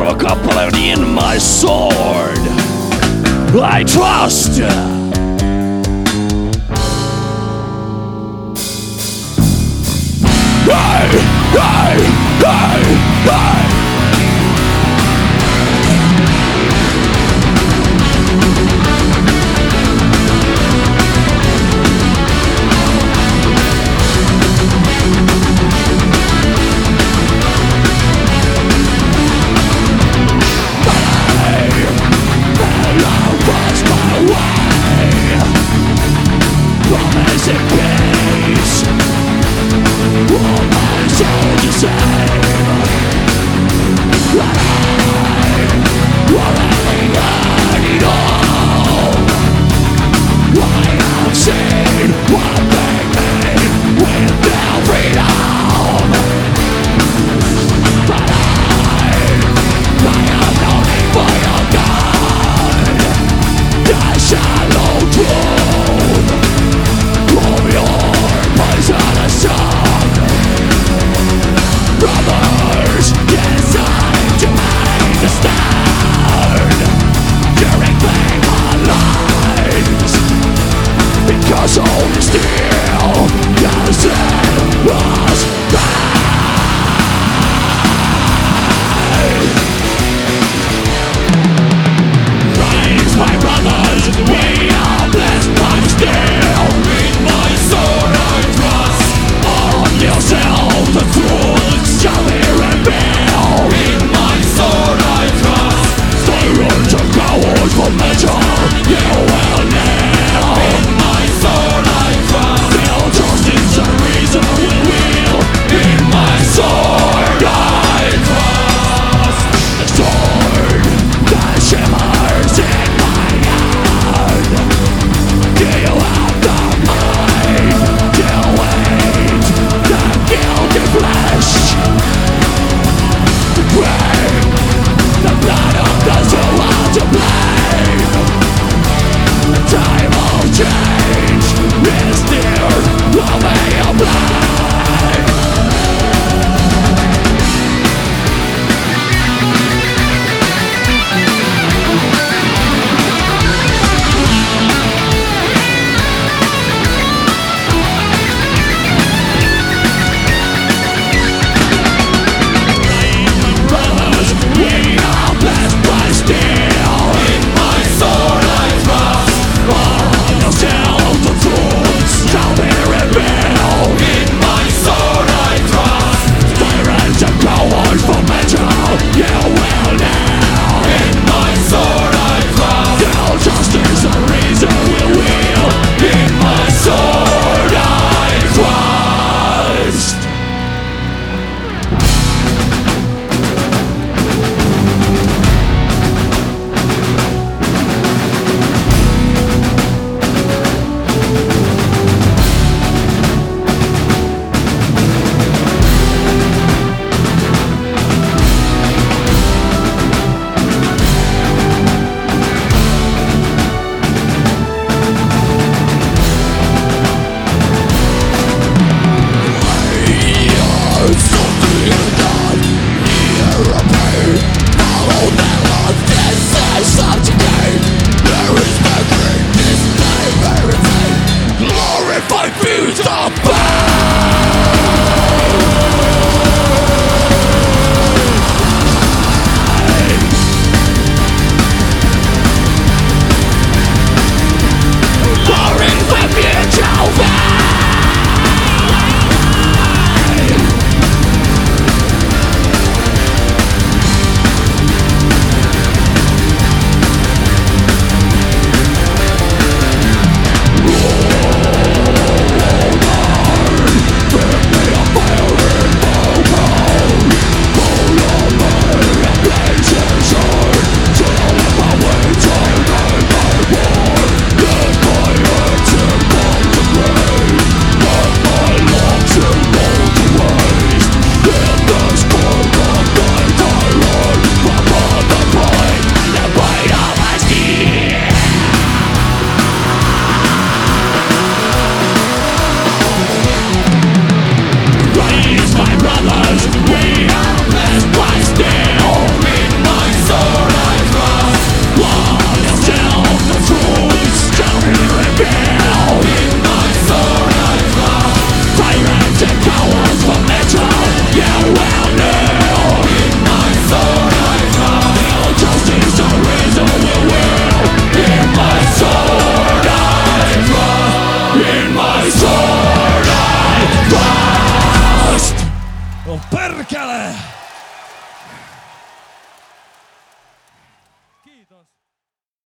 kappale on In My Sword. I trust. Hey, Hey, hey, hey, shine. Whoa!